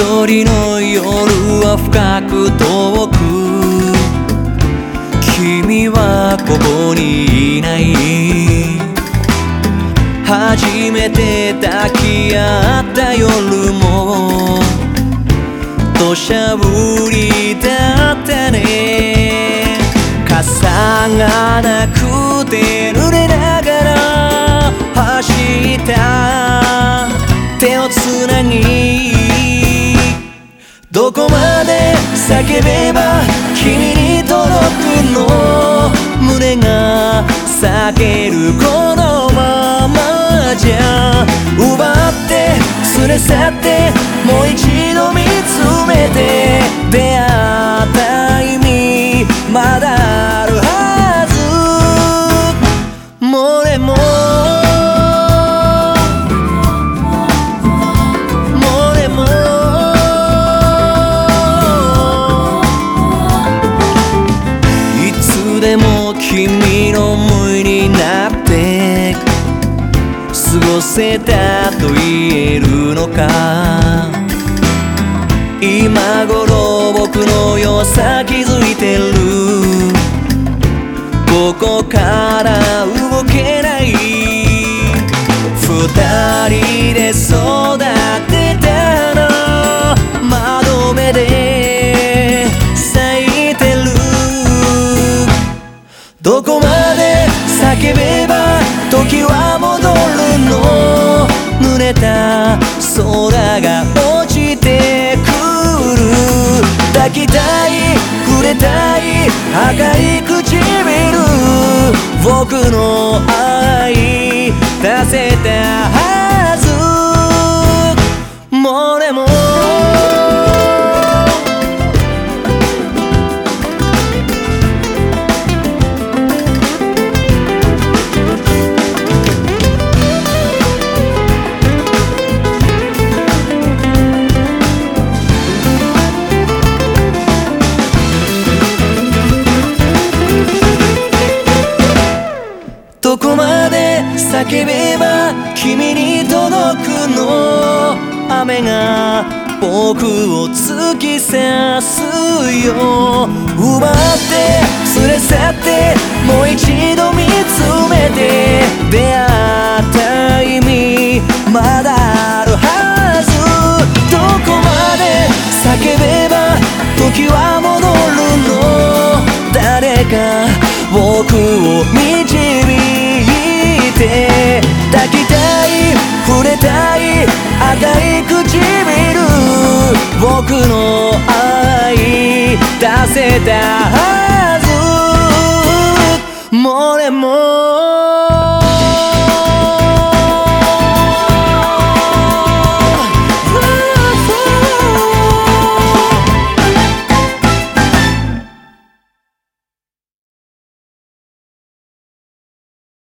一人の夜は深く遠く。君はここにいない。初めて抱き合った夜も。土砂降りだったね。傘がなくどこまで叫べば君に届くの。胸が裂けるこのままじゃ。奪って連れ去ってもう一度。でも君の思いになって過ごせたと言えるのか。今頃僕の良さ気づいてる。ここから動けない。二人で育てたの。窓辺でた。空が落ちてくる。抱きたい触れたい赤い唇僕の愛。叫べば君に届くの。雨が僕を突き刺すよ。奪って連れ去ってもう一度見つめて。出会った意味まだあるはず。どこまで叫べば時は戻るの。誰か僕を導い唇。僕の愛出せたはず。もれも